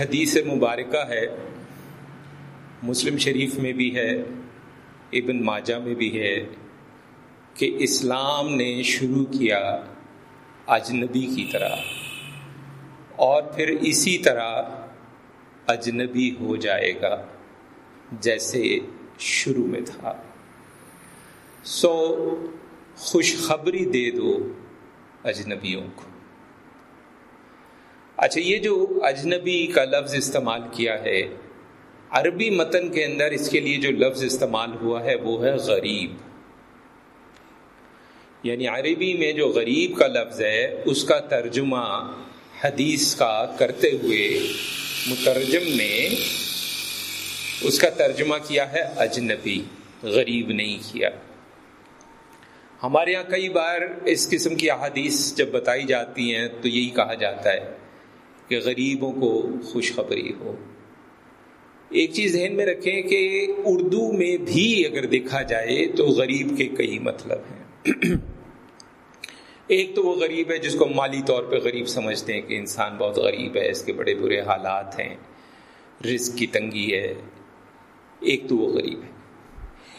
حدیث مبارکہ ہے، مسلم شریف میں بھی ہے، ابن ماجہ میں بھی ہے کہ اسلام نے شروع کیا اجنبی کی طرح۔ اور پھر اسی طرح اجنبی ہو جائے گا جیسے شروع میں تھا۔ سو خوشخبری دے دو اجنبیوں کو۔ اچھا یہ جو اجنبی کا لفظ استعمال کیا ہے، عربی متن کے اندر اس کے لیے جو لفظ استعمال ہوا ہے، وہ ہے غریب. یعنی عربی میں جو غریب کا لفظ ہے، اس کا ترجمہ حدیث کا کرتے ہوئے مترجم نے اس کا ترجمہ کیا ہے اجنبی، غریب نہیں کیا. ہمارے یہاں کئی بار اس قسم کی احادیث جب بتائی جاتی ہیں، تو یہی کہا جاتا ہے کہ غریبوں کو خوشخبری ہو۔ ایک چیز ذہن میں رکھیں کہ اردو میں بھی اگر دیکھا جائے تو غریب کے کئی مطلب ہیں۔ ایک تو وہ غریب ہے جس کو مالی طور پہ غریب سمجھتے ہیں کہ انسان بہت غریب ہے، اس کے بڑے برے حالات ہیں، رزق کی تنگی ہے۔ ایک تو وہ غریب ہے۔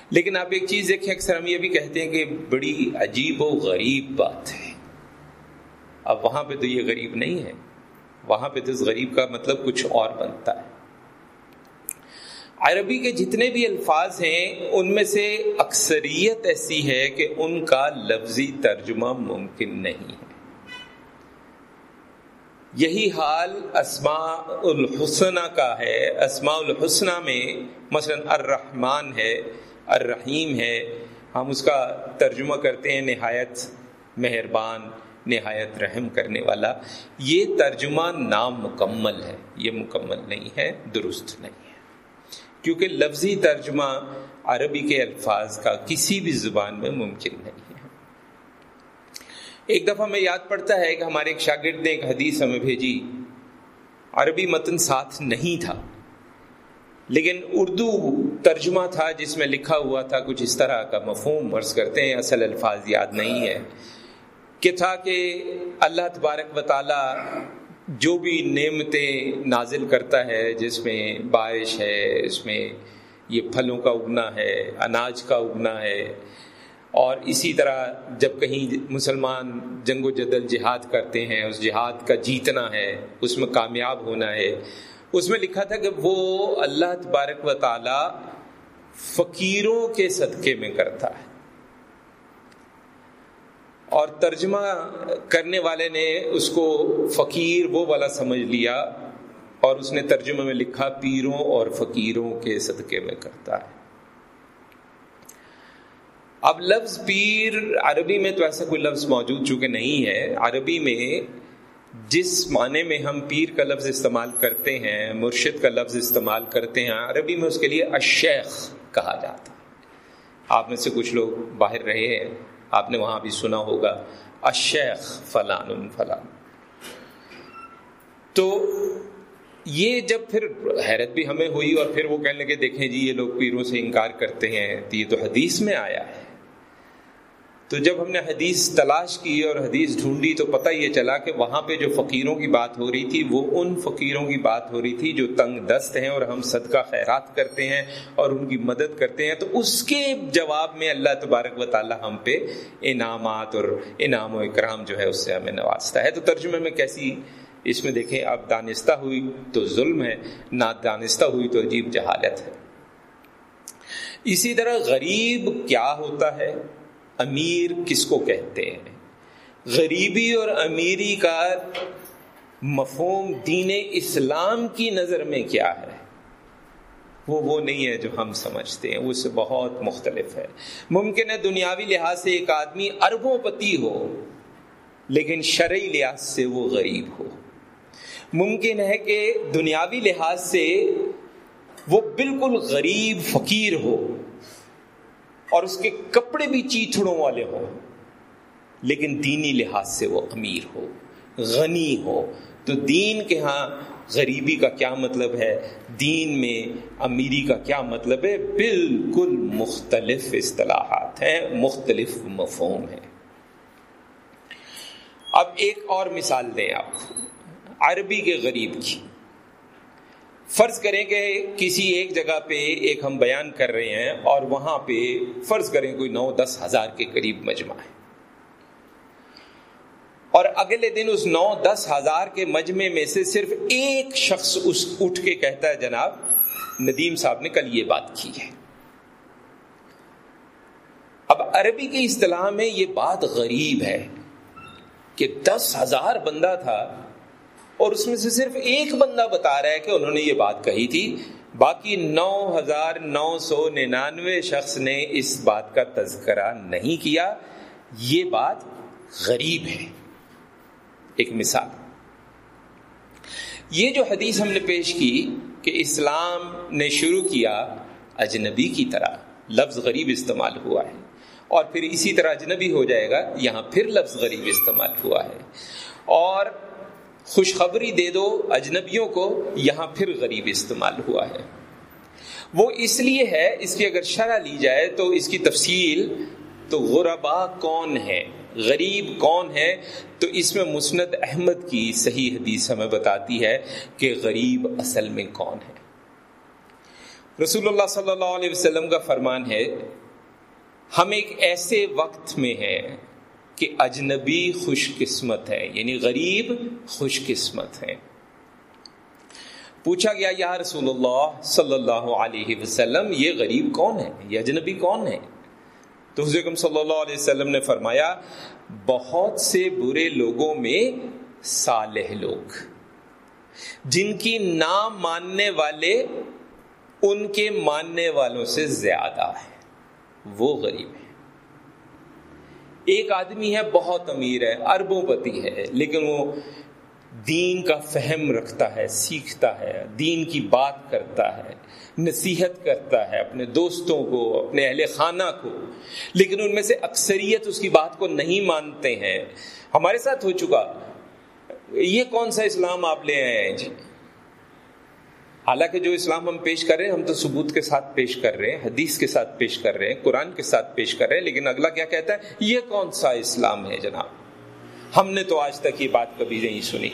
لیکن آپ ایک چیز دیکھیں، اکثر ہم یہ بھی کہتے ہیں کہ بڑی عجیب و غریب بات ہے۔ اب وہاں پہ تو یہ غریب نہیں ہے۔ وہاں پہ تو غریب کا مطلب کچھ اور بنتا ہے۔ عربی کے جتنے بھی الفاظ ہیں، ان میں سے اکثریت ایسی ہے کہ ان کا لفظی ترجمہ ممکن نہیں ہے۔ یہی حال اسماء الحسنہ کا ہے۔ اسماء الحسنہ میں مثلا الرحمن ہے، الرحیم ہے۔ ہم اس کا ترجمہ کرتے ہیں، نہایت مہربان۔ نہایت رحم کرنے والا، یہ ترجمہ نام مکمل ہے، یہ مکمل نہیں ہے، درست نہیں ہے۔ کیونکہ لفظی ترجمہ عربی کے الفاظ کا کسی بھی زبان میں ممکن نہیں ہے۔ ایک دفعہ میں یاد پڑتا ہے کہ ہمارے ایک شاگرد نے ایک حدیث ہمیں بھیجی۔ عربی متن ساتھ نہیں تھا، لیکن اردو ترجمہ تھا جس میں لکھا ہوا تھا، کچھ اس طرح کا مفہوم ورز کرتے ہیں، اصل الفاظ یاد نہیں ہے۔ کہ تھا کہ اللہ تبارک و تعالی جو بھی نعمتیں نازل کرتا ہے، جس میں بارش ہے، اس میں یہ پھلوں کا اگنا ہے، اناج کا اگنا ہے، اور اسی طرح جب کہیں مسلمان جنگ و جدل جہاد کرتے ہیں، اس جہاد کا جیتنا ہے، اس میں کامیاب ہونا ہے، اس میں لکھا تھا کہ وہ اللہ تبارک و تعالی فقیروں کے صدقے میں کرتا ہے۔ اور ترجمہ کرنے والے نے اس کو فقیر وہ والا سمجھ لیا اور اس نے ترجمہ میں لکھا پیروں اور فقیروں کے صدقے میں کرتا ہے۔ اب لفظ پیر عربی میں تو ایسا کوئی لفظ موجود چونکہ نہیں ہے۔ عربی میں جس معنی میں ہم پیر کا لفظ استعمال کرتے ہیں، مرشد کا لفظ استعمال کرتے ہیں، عربی میں اس کے لیے اشیخ کہا جاتا ہے۔ آپ میں سے کچھ لوگ باہر رہے ہیں۔ آپ نے وہاں بھی سنا ہوگا اشیخ فلان فلان۔ تو یہ جب پھر حیرت بھی ہمیں ہوئی اور پھر وہ کہنے لگے، دیکھیں جی یہ لوگ پیروں سے انکار کرتے ہیں تو یہ تو حدیث میں آیا ہے۔ تو جب ہم نے حدیث تلاش کی اور حدیث ڈھونڈی تو پتہ یہ چلا کہ وہاں پہ جو فقیروں کی بات ہو رہی تھی وہ ان فقیروں کی بات ہو رہی تھی جو تنگ دست ہیں اور ہم صدقہ خیرات کرتے ہیں اور ان کی مدد کرتے ہیں تو اس کے جواب میں اللہ تبارک و تعالی ہم پہ انعامات اور انعام و اکرام جو ہے اس سے ہمیں نوازتا ہے۔ تو ترجمے میں کیسی اس میں دیکھیں، اب دانستہ ہوئی تو ظلم ہے نہ دانستہ ہوئی تو عجیب جہالت ہے۔ اسی طرح غریب کیا ہوتا ہے؟ امیر کس کو کہتے ہیں؟ غریبی اور امیری کا مفہوم دین اسلام کی نظر میں کیا ہے؟ وہ وہ نہیں ہے جو ہم سمجھتے ہیں، وہ سے بہت مختلف ہے۔ ممکن ہے دنیاوی لحاظ سے ایک آدمی اربوں پتی ہو، لیکن شرعی لحاظ سے وہ غریب ہو۔ ممکن ہے کہ دنیاوی لحاظ سے وہ بالکل غریب، فقیر ہو۔ اور اس کے کپڑے بھی چیتڑوں والے ہوں۔ لیکن دینی لحاظ سے وہ امیر ہو، غنی ہو۔ تو دین کے ہاں غریبی کا کیا مطلب ہے؟ دین میں امیری کا کیا مطلب ہے؟ بالکل مختلف اصطلاحات ہیں، مختلف مفہوم ہیں۔ اب ایک اور مثال دیں آپ عربی کے غریب کی۔ فرض کریں کہ کسی ایک جگہ پہ ایک ہم بیان کر رہے ہیں اور وہاں پہ فرض کریں کوئی نو دس ہزار کے قریب مجمع ہے۔ اور اگلے دن اس نو دس ہزار کے مجمع میں سے صرف ایک شخص اس اٹھ کے کہتا ہے، جناب، ندیم صاحب نے کل یہ بات کی ہے۔ اب عربی کی اصطلاح میں یہ بات غریب ہے کہ دس ہزار بندہ تھا اور اس میں سے صرف ایک بندہ بتا رہا ہے کہ انہوں نے یہ بات کہی تھی۔ باقی نو ہزار نو سو ننانوے شخص نے اس بات کا تذکرہ نہیں کیا۔ یہ بات غریب ہے۔ ایک مثال۔ یہ جو حدیث ہم نے پیش کی کہ اسلام نے شروع کیا اجنبی کی طرح، لفظ غریب استعمال ہوا ہے۔ اور پھر اسی طرح اجنبی ہو جائے گا، یہاں پھر لفظ غریب استعمال ہوا ہے۔ اور خوشخبری دے دو اجنبیوں کو، یہاں پھر غریب استعمال ہوا ہے۔ وہ اس لیے ہے، اس کی اگر شرح لی جائے تو اس کی تفصیل، تو غربا کون ہے؟ غریب کون ہے؟ تو اس میں مسند احمد کی صحیح حدیث ہمیں بتاتی ہے کہ غریب اصل میں کون ہے۔ رسول اللہ صلی اللہ علیہ وسلم کا فرمان ہے، ہم ایک ایسے وقت میں ہیں کہ اجنبی خوش قسمت ہے یعنی غریب خوش قسمت ہے۔ پوچھا گیا، یا رسول اللہ صلی اللہ علیہ وسلم، یہ غریب کون ہے؟ یہ اجنبی کون ہے؟ تو حضرت صلی اللہ علیہ وسلم نے فرمایا، بہت سے برے لوگوں میں صالح لوگ، جن کی نام ماننے والے ان کے ماننے والوں سے زیادہ ہے وہ غریب ہے ایک آدمی ہے، بہت امیر ہے، اربوں پتی ہے، لیکن وہ دین کا فہم رکھتا ہے، سیکھتا ہے، دین کی بات کرتا ہے، نصیحت کرتا ہے اپنے دوستوں کو، اپنے اہل خانہ کو۔ لیکن ان میں سے اکثریت اس کی بات کو نہیں مانتے ہیں۔ ہمارے ساتھ ہو چکا۔ یہ کون سا اسلام آپ لے آئے ہیں؟ جی۔ حالانکہ جو اسلام ہم پیش کر رہے ہیں، ہم تو ثبوت کے ساتھ پیش کر رہے ہیں، حدیث کے ساتھ پیش کر رہے ہیں، قرآن کے ساتھ پیش کر رہے ہیں، لیکن اگلا کیا کہتا ہے؟ یہ کون سا اسلام ہے جناب؟ ہم نے تو آج تک یہ بات کبھی نہیں سنی۔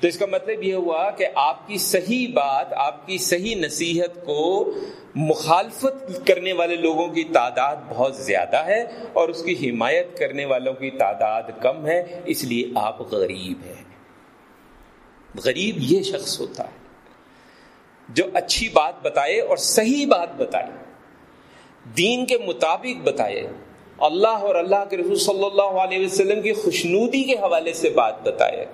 تو اس کا مطلب یہ ہوا کہ آپ کی صحیح بات، آپ کی صحیح نصیحت کو مخالفت کرنے والے لوگوں کی تعداد بہت زیادہ ہے اور اس کی حمایت کرنے والوں کی تعداد کم ہے، اس لیے آپ غریب ہیں۔ غریب یہ شخص ہوتا ہے۔ جو اچھی بات بتائے اور صحیح بات بتائے، دین کے مطابق بتائے، اللہ اور اللہ کے رسول صلی اللہ علیہ وسلم کی خوشنودی کے حوالے سے بات بتائے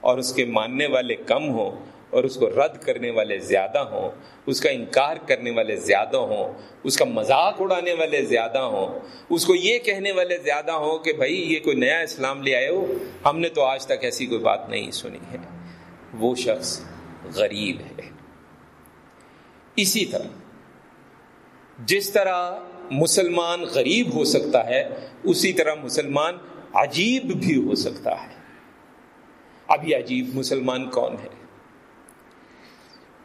اور اس کے ماننے والے کم ہوں اور اس کو رد کرنے والے زیادہ ہوں، اس کا انکار کرنے والے زیادہ ہوں، اس کا مذاق اڑانے والے زیادہ ہوں، اس کو یہ کہنے والے زیادہ ہوں کہ بھائی یہ کوئی نیا اسلام لے آئے ہو، ہم نے تو آج تک ایسی کوئی بات نہیں سنی ہے۔ وہ شخص غریب ہے۔ اسی طرح جس طرح مسلمان غریب ہو سکتا ہے، اسی طرح مسلمان عجیب بھی ہو سکتا ہے۔ ابھی عجیب مسلمان کون ہے؟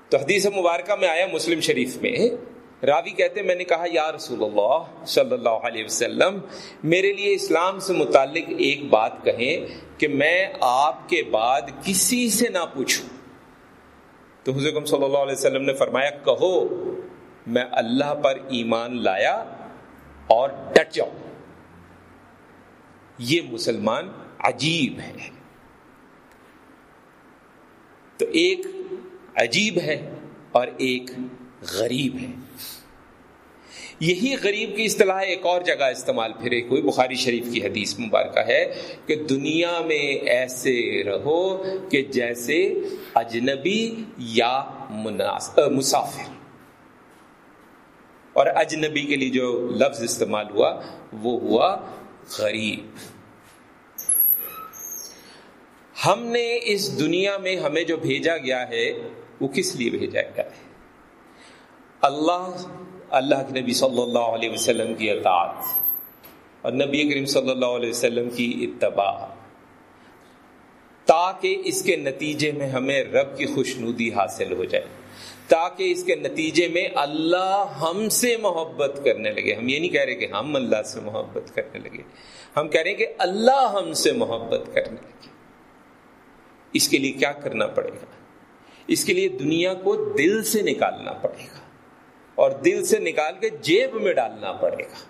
تو حدیث مبارکہ میں آیا مسلم شریف میں۔ راوی کہتے میں نے کہا، یا رسول اللہ صلی اللہ علیہ وسلم، میرے لیے اسلام سے متعلق ایک بات کہیں کہ میں آپ کے بعد کسی سے نہ پوچھوں۔ تو حضرت صلی اللہ علیہ وسلم نے فرمایا، کہو، میں اللہ پر ایمان لایا اور ڈٹ جاؤ یہ مسلمان عجیب ہے۔ تو ایک عجیب ہے اور ایک غریب ہے۔ یہی غریب کی اصطلاح ایک اور جگہ استعمال پھرے کوئی بخاری شریف کی حدیث مبارکہ ہے کہ دنیا میں ایسے رہو کہ جیسے اجنبی یا مسافر۔ اور اجنبی کے لیے جو لفظ استعمال ہوا، وہ ہوا غریب۔ ہم نے اس دنیا میں ہمیں جو بھیجا گیا ہے، وہ کس لیے بھیجا گیا ہے؟ اللہ اللہ کے نبی صلی اللہ علیہ وسلم کی اطاعت اور نبی کریم صلی اللہ علیہ وسلم کی اتباع۔ تاکہ اس کے نتیجے میں ہمیں رب کی خوشنودی حاصل ہو جائے۔ تاکہ اس کے نتیجے میں اللہ ہم سے محبت کرنے لگے۔ ہم یہ نہیں کہہ رہے کہ ہم اللہ سے محبت کرنے لگے۔ ہم کہہ رہے ہیں کہ اللہ ہم سے محبت کرنے لگے۔ اس کے لیے کیا کرنا پڑے گا؟ اس کے لیے دنیا کو دل سے نکالنا پڑے گا۔ اور دل سے نکال کے جیب میں ڈالنا پڑے گا۔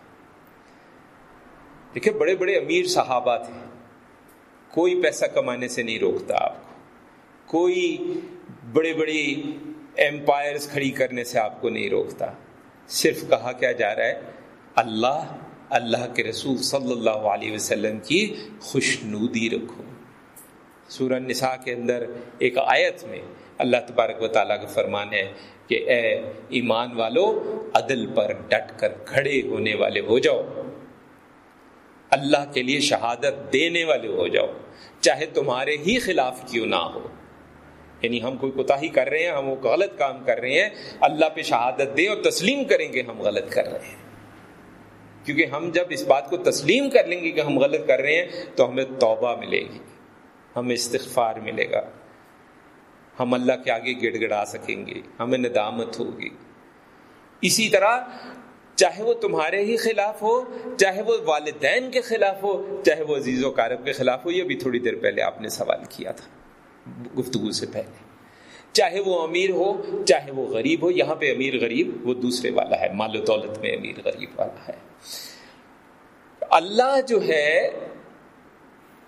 دیکھیں، بڑے بڑے امیر صحابہ تھے۔ کوئی پیسہ کمانے سے نہیں روکتا آپ کو۔ کوئی بڑے بڑی ایمپائرز کھڑی کرنے سے آپ کو نہیں روکتا۔ صرف کہا کیا جا رہا ہے، اللہ اللہ کے رسول صلی اللہ علیہ وسلم کی خوشنودی رکھو۔ سورہ نساء کے اندر ایک آیت میں اللہ تبارک و تعالیٰ کا فرمان ہے کہ اے ایمان والو، عدل پر ڈٹ کر کھڑے ہونے والے ہو جاؤ۔ اللہ کے لیے شہادت دینے والے ہو جاؤ، چاہے تمہارے ہی خلاف کیوں نہ ہو۔ یعنی ہم کوئی کوتا ہی کر رہے ہیں، ہم وہ غلط کام کر رہے ہیں، اللہ پہ شہادت دے اور تسلیم کریں گے ہم غلط کر رہے ہیں۔ کیونکہ ہم جب اس بات کو تسلیم کر لیں گے کہ ہم غلط کر رہے ہیں، تو ہمیں توبہ ملے گی، ہمیں استغفار ملے گا۔ ہم اللہ کے آگے گڑ گڑا سکیں گے، ہمیں ندامت ہوگی۔ اسی طرح چاہے وہ تمہارے ہی خلاف ہو، چاہے وہ والدین کے خلاف ہو، چاہے وہ عزیز و کارب کے خلاف ہو، یہ بھی تھوڑی دیر پہلے آپ نے سوال کیا تھا، گفتگو سے پہلے۔ چاہے وہ امیر ہو، چاہے وہ غریب ہو، یہاں پہ امیر غریب، وہ دوسرے والا ہے، مال و دولت میں امیر غریب والا ہے۔ اللہ جو ہے،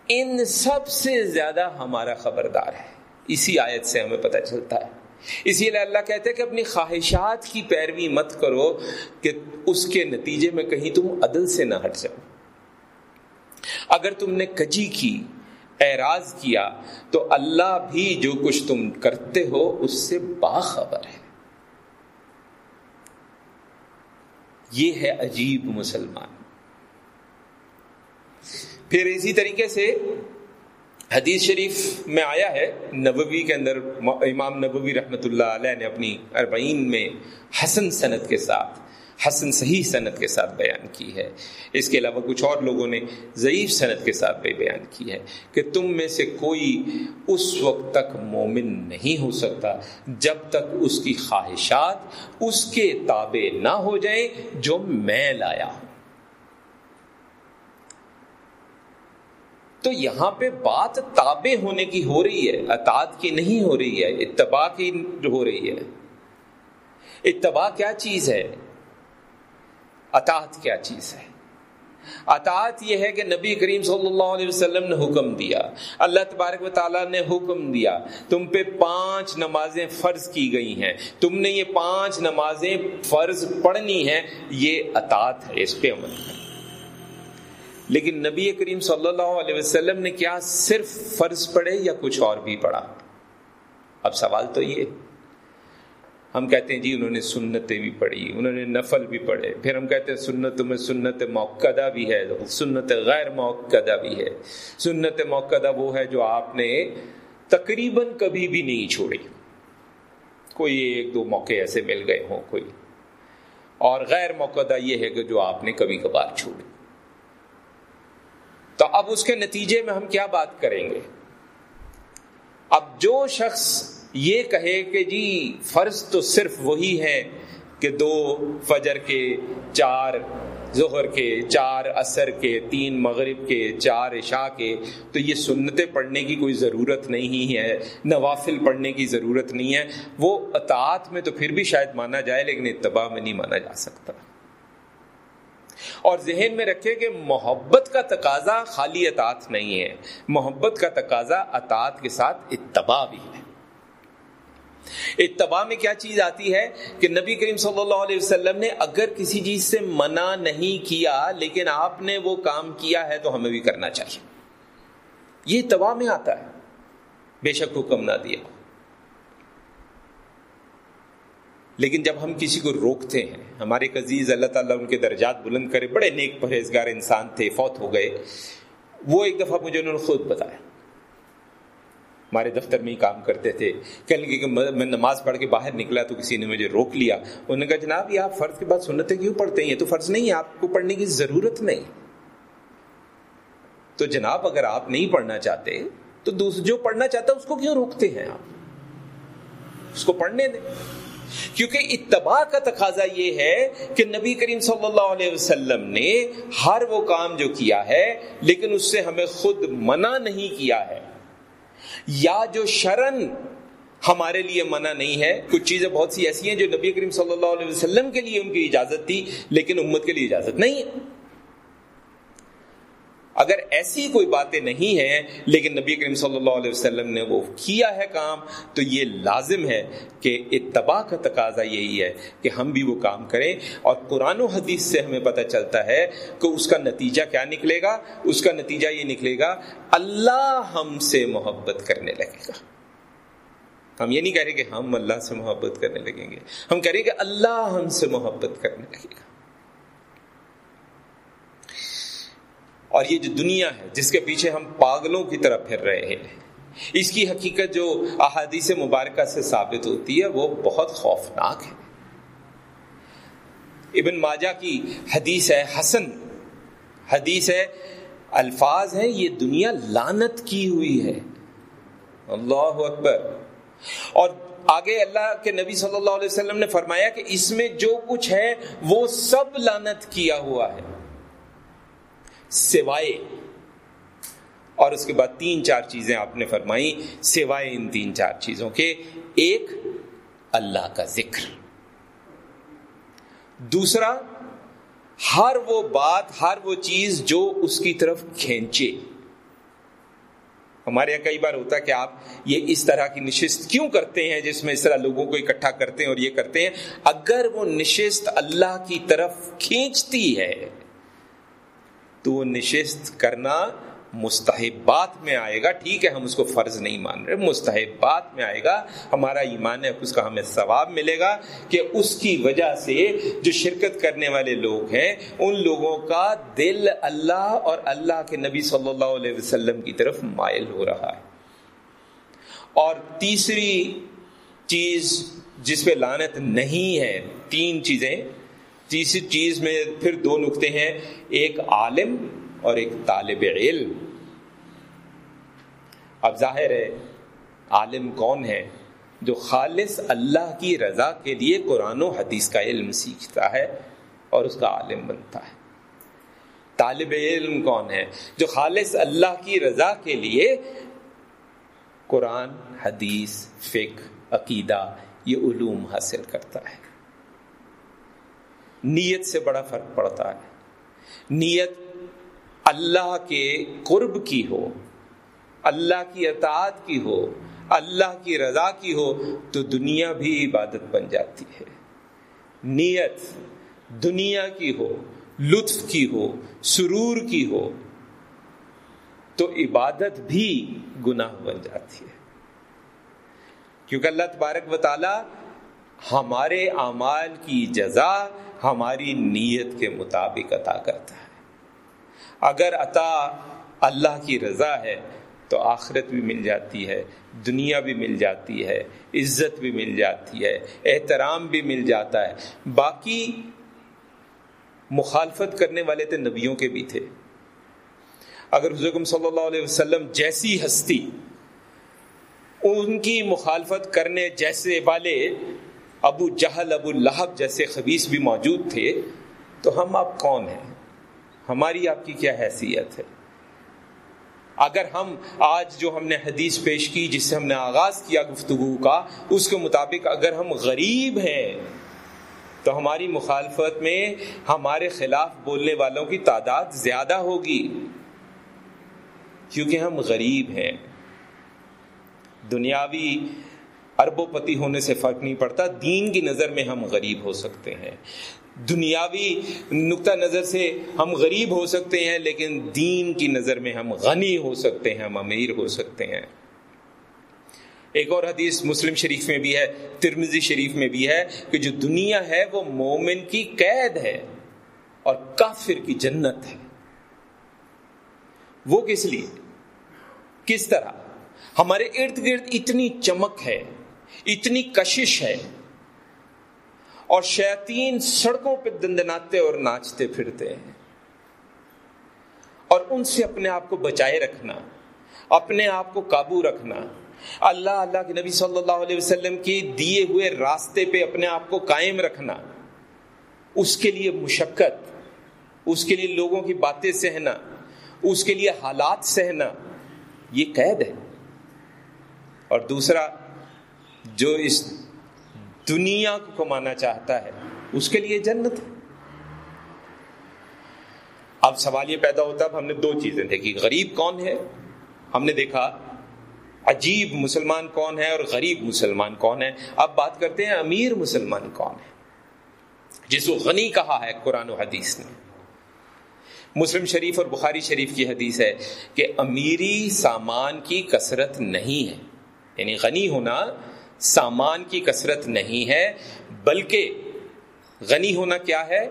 ان سب سے زیادہ ہمارا خبردار ہے۔ اسی آیت سے ہمیں پتہ چلتا ہے۔ اسی لیے اللہ کہتے ہیں کہ اپنی خواہشات کی پیروی مت کرو کہ اس کے نتیجے میں کہیں تم عدل سے نہ ہٹ جاؤ۔ اگر تم نے کجی کی، اعراض کیا، تو اللہ بھی جو کچھ تم کرتے ہو، اس سے باخبر ہے۔ یہ ہے عجیب مسلمان۔ پھر اسی طریقے سے حدیث شریف میں آیا ہے، نبوی کے اندر امام نبوی رحمۃ اللہ علیہ نے اپنی اربعین میں حسن صنعت کے ساتھ، حسن صحیح صنعت کے ساتھ بیان کی ہے۔ اس کے علاوہ کچھ اور لوگوں نے ضعیف صنعت کے ساتھ بھی بیان کی ہے کہ تم میں سے کوئی اس وقت تک مومن نہیں ہو سکتا جب تک اس کی خواہشات اس کے تابع نہ ہو جائیں جو میں لایا ہوں۔ تو یہاں پہ بات تابع ہونے کی ہو رہی ہے اطاعت کی نہیں ہو رہی ہے، اتباع کی ہو رہی ہے۔ اتباع کیا چیز ہے؟ اطاعت کیا چیز ہے؟ اطاعت یہ ہے کہ نبی کریم صلی اللہ علیہ وسلم نے حکم دیا، اللہ تبارک و تعالیٰ نے حکم دیا، تم پہ پانچ نمازیں فرض کی گئی ہیں۔ تم نے یہ پانچ نمازیں فرض پڑھنی ہیں، یہ اطاعت ہے، اس پہ عمل کرنا۔ لیکن نبی کریم صلی اللہ علیہ وسلم نے کیا صرف فرض پڑھے یا کچھ اور بھی پڑھا؟ اب سوال تو یہ ہم کہتے ہیں جی انہوں نے سنتیں بھی پڑھی، انہوں نے نفل بھی پڑھے۔ پھر ہم کہتے ہیں سنت میں سنت موقع بھی ہے، سنت غیر موقع بھی ہے۔ سنت موقع وہ ہے جو آپ نے تقریباً کبھی بھی نہیں چھوڑی۔ کوئی ایک دو موقع ایسے مل گئے ہوں، کوئی۔ اور غیر موقع یہ ہے کہ جو آپ نے کبھی کبھار چھوڑی اب اس کے نتیجے میں ہم کیا بات کریں گے؟ اب جو شخص یہ کہے کہ جی فرض تو صرف وہی ہے کہ دو، فجر کے چار، ظہر کے چار، عصر کے تین، مغرب کے چار، عشاء کے، تو یہ سنتیں پڑھنے کی کوئی ضرورت نہیں ہے، نوافل پڑھنے کی ضرورت نہیں ہے۔ وہ اطاعت میں تو پھر بھی شاید مانا جائے، لیکن اتباع میں نہیں مانا جا سکتا۔ اور ذہن میں رکھے کہ محبت کا تقاضا خالی اطاعت نہیں ہے۔ محبت کا تقاضا اطاعت کے ساتھ اتباع بھی ہے۔ اتباع میں کیا چیز آتی ہے کہ نبی کریم صلی اللہ علیہ وسلم نے اگر کسی چیز سے منع نہیں کیا لیکن آپ نے وہ کام کیا ہے تو ہمیں بھی کرنا چاہیے۔ یہ اتباع میں آتا ہے۔ بے شک حکم نہ دیا لیکن جب ہم کسی کو روکتے ہیں، ہمارے عزیز اللہ تعالیٰ ان کے درجات بلند کرے، بڑے نیک پرہیزگار انسان تھے، فوت ہو گئے، وہ ایک دفعہ مجھے انہوں نے خود بتایا۔ ہمارے دفتر میں ہی کام کرتے تھے، کہنے لگے کہ میں نماز پڑھ کے باہر نکلا تو کسی نے مجھے روک لیا۔ انہوں نے کہا، جناب، یہ آپ فرض کے بعد سنتیں کیوں پڑھتے ہیں؟ یہ تو فرض نہیں ہے، آپ کو پڑھنے کی ضرورت نہیں۔ تو جناب، اگر آپ نہیں پڑھنا چاہتے، تو جو پڑھنا چاہتا ہے، اس کو کیوں روکتے ہیں آپ؟ اس کو پڑھنے دیں۔ کیونکہ اتباع کا تقاضا یہ ہے کہ نبی کریم صلی اللہ علیہ وسلم نے ہر وہ کام جو کیا ہے، لیکن اس سے ہمیں خود منع نہیں کیا ہے۔ یا جو شرن ہمارے لیے منع نہیں ہے، کچھ چیزیں بہت سی ایسی ہیں جو نبی کریم صلی اللہ علیہ وسلم کے لیے ان کی اجازت تھی، لیکن امت کے لیے اجازت نہیں۔ ہے اگر ایسی کوئی باتیں نہیں ہیں، لیکن نبی کریم صلی اللہ علیہ وسلم نے وہ کیا ہے کام، تو یہ لازم ہے کہ اتباع کا تقاضا یہی ہے کہ ہم بھی وہ کام کریں۔ اور قرآن و حدیث سے ہمیں پتہ چلتا ہے کہ اس کا نتیجہ کیا نکلے گا۔ اس کا نتیجہ یہ نکلے گا، اللہ ہم سے محبت کرنے لگے گا۔ ہم یہ نہیں کہہ رہے کہ ہم اللہ سے محبت کرنے لگیں گے۔ ہم کہہ رہے کہ اللہ ہم سے محبت کرنے لگے گا۔ اور یہ جو دنیا ہے، جس کے پیچھے ہم پاگلوں کی طرح پھر رہے ہیں، اس کی حقیقت جو احادیث مبارکہ سے ثابت ہوتی ہے، وہ بہت خوفناک ہے۔ ابن ماجہ کی حدیث ہے حسن، حدیث ہے الفاظ ہیں، یہ دنیا لانت کی ہوئی ہے۔ اللہ اکبر۔ اور آگے اللہ کے نبی صلی اللہ علیہ وسلم نے فرمایا کہ اس میں جو کچھ ہے، وہ سب لانت کیا ہوا ہے۔ سوائے اور اس کے بعد تین چار چیزیں آپ نے فرمائی سوائے ان تین چار چیزوں کے، ایک، اللہ کا ذکر۔ دوسرا، ہر وہ بات، ہر وہ چیز جو اس کی طرف کھینچے۔ ہمارے یہاں کئی بار ہوتا ہے کہ آپ یہ اس طرح کی نشست کیوں کرتے ہیں جس میں اس طرح لوگوں کو اکٹھا کرتے ہیں اور یہ کرتے ہیں؟ اگر وہ نشست اللہ کی طرف کھینچتی ہے تو وہ نشست کرنا مستحبات میں آئے گا۔ ٹھیک ہے، ہم اس کو فرض نہیں مان رہے۔ مستحبات میں آئے گا۔ ہمارا ایمان ہے، اس کا ہمیں ثواب ملے گا کہ اس کی وجہ سے جو شرکت کرنے والے لوگ ہیں، ان لوگوں کا دل اللہ اور اللہ کے نبی صلی اللہ علیہ وسلم کی طرف مائل ہو رہا ہے۔ اور تیسری چیز جس پہ لانت نہیں ہے، تین چیزیں۔ تیسری چیز میں پھر دو نقطے ہیں، ایک عالم اور ایک طالب علم۔ اب ظاہر ہے، عالم کون ہے جو خالص اللہ کی رضا کے لیے قرآن و حدیث کا علم سیکھتا ہے اور اس کا عالم بنتا ہے؟ طالب علم کون ہے جو خالص اللہ کی رضا کے لیے قرآن، حدیث فکر عقیدہ، یہ علوم حاصل کرتا ہے؟ نیت سے بڑا فرق پڑتا ہے۔ نیت اللہ کے قرب کی ہو، اللہ کی اطاعت کی ہو، اللہ کی رضا کی ہو، تو دنیا بھی عبادت بن جاتی ہے۔ نیت دنیا کی ہو، لطف کی ہو، سرور کی ہو، تو عبادت بھی گناہ بن جاتی ہے۔ کیونکہ اللہ تبارک و تعالی ہمارے اعمال کی جزا ہماری نیت کے مطابق عطا کرتا ہے۔ اگر عطا اللہ کی رضا ہے تو آخرت بھی مل جاتی ہے، دنیا بھی مل جاتی ہے، عزت بھی مل جاتی ہے، احترام بھی مل جاتا ہے۔ باقی مخالفت کرنے والے تھے نبیوں کے بھی تھے۔ اگر حضرت صلی اللہ علیہ وسلم جیسی ہستی، ان کی مخالفت کرنے جیسے والے ابو جہل، ابو لہب جیسے خبیص بھی موجود تھے، تو ہم آپ کون ہیں؟ ہماری آپ کی کیا حیثیت ہے؟ اگر ہم آج جو ہم نے حدیث پیش کی، جس سے ہم نے آغاز کیا گفتگو کا، اس کے مطابق اگر ہم غریب ہیں، تو ہماری مخالفت میں ہمارے خلاف بولنے والوں کی تعداد زیادہ ہوگی۔ کیونکہ ہم غریب ہیں۔ دنیاوی اربوں پتی ہونے سے فرق نہیں پڑتا۔ دین کی نظر میں ہم غریب ہو سکتے ہیں۔ دنیاوی نقطہ نظر سے ہم غریب ہو سکتے ہیں، لیکن دین کی نظر میں ہم غنی ہو سکتے ہیں، ہم امیر ہو سکتے ہیں۔ ایک اور حدیث مسلم شریف میں بھی ہے ترمزی شریف میں بھی ہے کہ جو دنیا ہے وہ مومن کی قید ہے اور کافر کی جنت ہے۔ وہ کس لیے؟ کس طرح؟ ہمارے ارد گرد اتنی چمک ہے۔ اتنی کشش ہے۔ اور شیطین سڑکوں پہ دندناتے اور ناچتے پھرتے ہیں۔ اور ان سے اپنے آپ کو بچائے رکھنا، اپنے آپ کو قابو رکھنا۔ اللہ اللہ کے نبی صلی اللہ علیہ وسلم کی دیے ہوئے راستے پہ اپنے آپ کو قائم رکھنا۔ اس کے لیے مشقت، اس کے لیے لوگوں کی باتیں سہنا، اس کے لیے حالات سہنا، یہ قید ہے۔ اور دوسرا جو اس دنیا کو کمانا چاہتا ہے، اس کے لیے جنت ہے۔ اب سوال یہ پیدا ہوتا ہے ہم نے دو چیزیں دیکھی۔ غریب کون ہے؟ ہم نے دیکھا، عجیب مسلمان کون ہے اور غریب مسلمان کون ہے۔ اب بات کرتے ہیں، امیر مسلمان کون ہے؟ جس کو غنی کہا ہے قرآن و حدیث نے۔ مسلم شریف اور بخاری شریف کی حدیث ہے کہ امیری سامان کی کثرت نہیں ہے۔ یعنی غنی ہونا سامان کی کثرت نہیں ہے، بلکہ غنی ہونا کیا ہے؟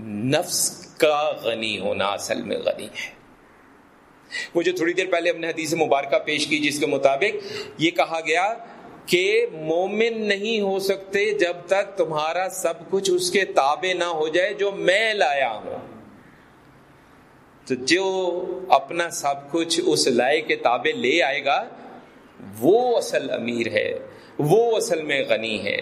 نفس کا غنی ہونا اصل میں غنی ہے۔ وہ جو تھوڑی دیر پہلے ہم نے حدیث مبارکہ پیش کی جس کے مطابق یہ کہا گیا کہ مومن نہیں ہو سکتے جب تک تمہارا سب کچھ اس کے تابع نہ ہو جائے جو میں لایا ہوں۔ تو جو اپنا سب کچھ اس لائے کے تابع لے آئے گا، وہ اصل امیر ہے۔ وہ اصل میں غنی ہے۔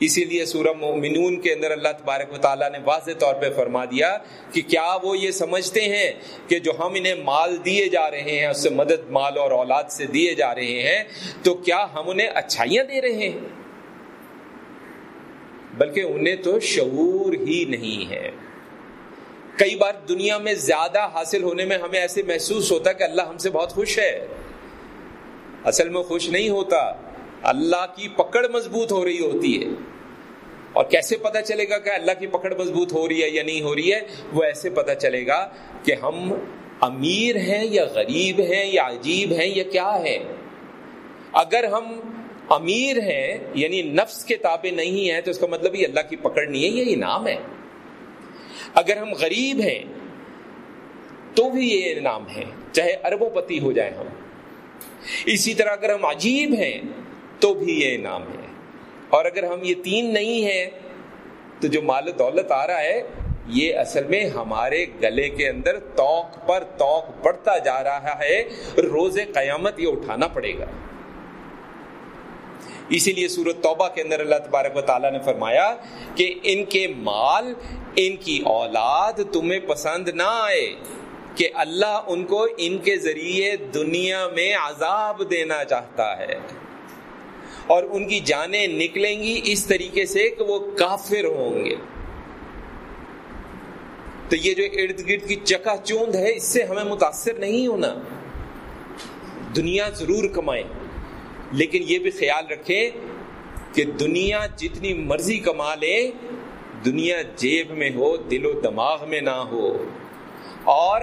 اسی لیے سورہ مومنون کے اندر اللہ تبارک و تعالیٰ نے واضح طور پہ فرما دیا کہ کیا وہ یہ سمجھتے ہیں کہ جو ہم انہیں مال دیے جا رہے ہیں، اس سے مدد، مال اور اولاد سے دیے جا رہے ہیں، تو کیا ہم انہیں اچھائیاں دے رہے ہیں؟ بلکہ انہیں تو شعور ہی نہیں ہے۔ کئی بار دنیا میں زیادہ حاصل ہونے میں ہمیں ایسے محسوس ہوتا کہ اللہ ہم سے بہت خوش ہے۔ اصل میں خوش نہیں ہوتا۔ اللہ کی پکڑ مضبوط ہو رہی ہوتی ہے۔ اور کیسے پتا چلے گا کہ اللہ کی پکڑ مضبوط ہو رہی ہے یا نہیں ہو رہی ہے؟ وہ ایسے پتا چلے گا کہ ہم امیر ہیں یا غریب ہیں یا عجیب ہیں یا کیا ہے اگر ہم امیر ہیں یعنی نفس کے تابع نہیں ہے تو اس کا مطلب یہ اللہ کی پکڑ نہیں ہے، یہ انعام ہے۔ اگر ہم غریب ہیں، تو بھی یہ انعام ہے، چاہے اربوں پتی ہو جائے ہم۔ اسی طرح اگر ہم عجیب ہیں تو بھی یہ انعام ہے۔ اور اگر ہم یہ تین نہیں ہیں، تو جو مال دولت آ رہا ہے، یہ اصل میں ہمارے گلے کے اندر توق پر توق بڑھتا جا رہا ہے۔ روز قیامت یہ اٹھانا پڑے گا۔ اسی لیے سورت توبہ کے اندر اللہ تبارک و تعالیٰ نے فرمایا کہ ان کے مال، ان کی اولاد تمہیں پسند نہ آئے، کہ اللہ ان کو ان کے ذریعے دنیا میں عذاب دینا چاہتا ہے۔ اور ان کی جانیں نکلیں گی اس طریقے سے کہ وہ کافر ہوں گے۔ تو یہ جو ارد گرد کی چکا چوند ہے، اس سے ہمیں متاثر نہیں ہونا۔ دنیا ضرور کمائیں، لیکن یہ بھی خیال رکھیں کہ دنیا جتنی مرضی کما لے، دنیا جیب میں ہو، دل و دماغ میں نہ ہو۔ اور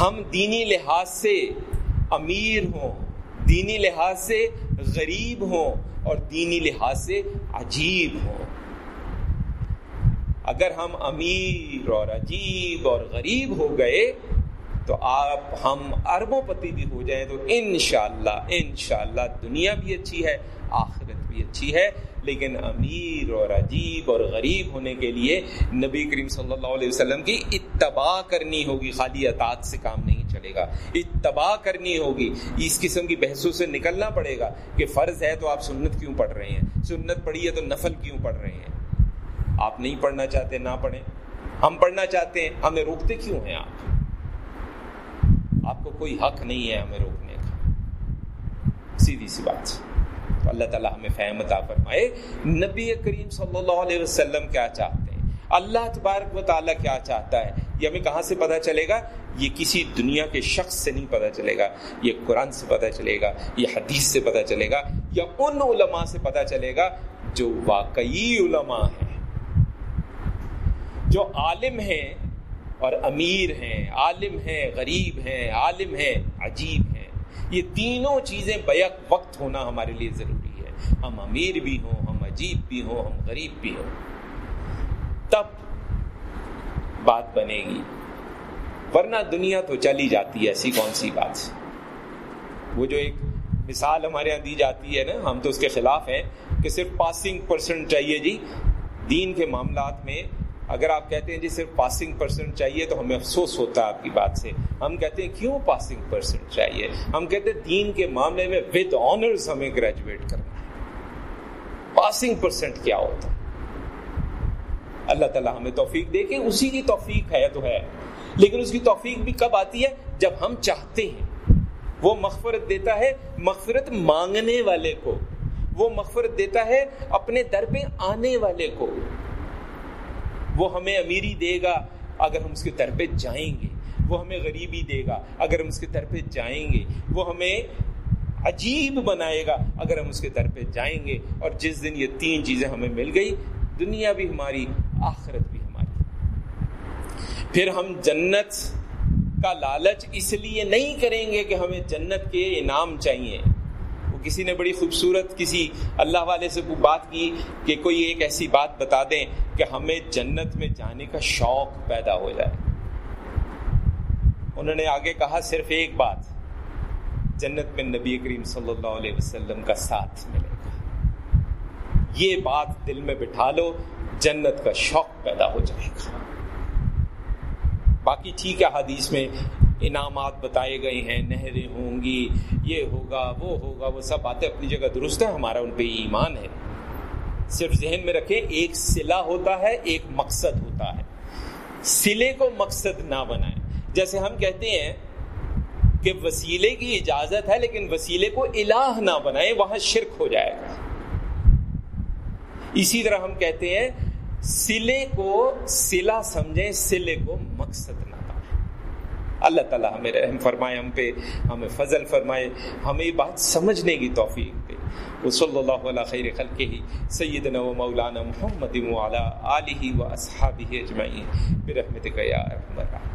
ہم دینی لحاظ سے امیر ہوں۔ دینی لحاظ سے غریب ہوں اور دینی لحاظ سے عجیب ہوں۔ اگر ہم امیر اور عجیب اور غریب ہو گئے، تو آپ ہم اربوں پتی بھی ہو جائیں تو انشاءاللہ انشاءاللہ دنیا بھی اچھی ہے۔ آخرت بھی اچھی ہے، لیکن امیر اور عجیب اور غریب ہونے کے لیے نبی کریم صلی اللہ علیہ وسلم کی اتباع کرنی ہوگی، خالی اطاعت سے کام نہیں چلے گا۔ اتباع کرنی ہوگی، اس قسم کی بحثوں سے نکلنا پڑے گا کہ فرض ہے تو آپ سنت کیوں پڑھ رہے ہیں، سنت پڑھی ہے تو نفل کیوں پڑھ رہے ہیں؟ آپ نہیں پڑھنا چاہتے، نہ پڑھیں۔ ہم پڑھنا چاہتے ہیں، ہمیں روکتے کیوں ہیں آپ؟ آپ کو کوئی حق نہیں ہے ہمیں روکنے کا۔ سیدھی سی بات۔ سے اللہ تعالیٰ ہمیں فہم عطا فرمائے۔ نبی کریم صلی اللہ علیہ وسلم کیا چاہتے ہیں؟ اللہ تبارک و تعالیٰ کیا چاہتا ہے؟ یہ ہمیں کہاں سے پتہ چلے گا؟ یہ کسی دنیا کے شخص سے نہیں پتہ چلے گا۔ یہ قرآن سے پتہ چلے گا، یہ حدیث سے پتہ چلے گا، یا ان علماء سے پتہ چلے گا جو واقعی علماء ہیں۔ جو عالم ہیں اور امیر ہیں، عالم ہیں، غریب ہیں، عالم ہیں، عجیب ہیں یہ تینوں چیزیں بیک وقت ہونا ہمارے لیے ضروری ہے۔ ہم امیر بھی ہوں، ہم عجیب بھی ہوں، ہم غریب بھی ہوں۔ تب بات بنے گی۔ ورنہ دنیا تو چلی جاتی ہے ایسی کون سی بات؟ وہ جو ایک مثال ہمارے یہاں دی جاتی ہے نا، ہم تو اس کے خلاف ہیں کہ صرف پاسنگ پرسنٹ چاہیے جی۔ دین کے معاملات میں اگر آپ کہتے ہیں جی صرف پاسنگ پرسنٹ چاہیے تو ہمیں افسوس ہوتا ہے آپ کی بات سے۔ ہم کہتے ہیں کیوں پاسنگ پرسنٹ چاہیے؟ ہم کہتے ہیں دین کے معاملے میں ود آنرز ہمیں گریجویٹ کرنا ہے۔ پاسنگ پرسنٹ کیا ہوتا ہے؟ اللہ تعالیٰ ہمیں توفیق دے کے اسی کی توفیق ہے تو ہے۔ لیکن اس کی توفیق بھی کب آتی ہے؟ جب ہم چاہتے ہیں۔ وہ مغفرت دیتا ہے مغفرت مانگنے والے کو۔ وہ مغفرت دیتا ہے اپنے در پہ آنے والے کو۔ وہ ہمیں امیری دے گا اگر ہم اس کے در پہ جائیں گے۔ وہ ہمیں غریبی دے گا اگر ہم اس کے در پہ جائیں گے۔ وہ ہمیں عجیب بنائے گا اگر ہم اس کے در پہ جائیں گے۔ اور جس دن یہ تین چیزیں ہمیں مل گئی، دنیا بھی ہماری، آخرت بھی ہماری۔ پھر ہم جنت کا لالچ اس لیے نہیں کریں گے کہ ہمیں جنت کے انعام چاہیے۔ کسی نے بڑی خوبصورت کسی اللہ والے سے بات کی کہ کوئی ایک ایسی بات بتا دیں کہ ہمیں جنت میں جانے کا شوق پیدا ہو جائے۔ انہوں نے آگے کہا، صرف ایک بات، جنت میں نبی کریم صلی اللہ علیہ وسلم کا ساتھ ملے گا۔ یہ بات دل میں بٹھا لو، جنت کا شوق پیدا ہو جائے گا۔ باقی ٹھیک ہے، حدیث میں انعامات بتائے گئے ہیں، نہریں ہوں گی، یہ ہوگا، وہ ہوگا، وہ سب باتیں اپنی جگہ درست ہے ہمارا ان پہ ایمان ہے۔ صرف ذہن میں رکھیں، ایک سلا ہوتا ہے، ایک مقصد ہوتا ہے۔ سلے کو مقصد نہ بنائیں۔ جیسے ہم کہتے ہیں کہ وسیلے کی اجازت ہے، لیکن وسیلے کو الہ نہ بنائیں، وہاں شرک ہو جائے۔ گا اسی طرح ہم کہتے ہیں سلے کو سلا سمجھیں سلے کو مقصد نہ اللہ تعالیٰ ہمیں رحم فرمائے، ہم پہ ہمیں فضل فرمائے، ہمیں یہ بات سمجھنے کی توفیق دے۔ وہ صلی اللہ علیہ خیر خلق ہی، سیدنا و مولانا محمد و علیہ و اصحابہ اجمعین۔ برحمتک یا ارحم الراحمین۔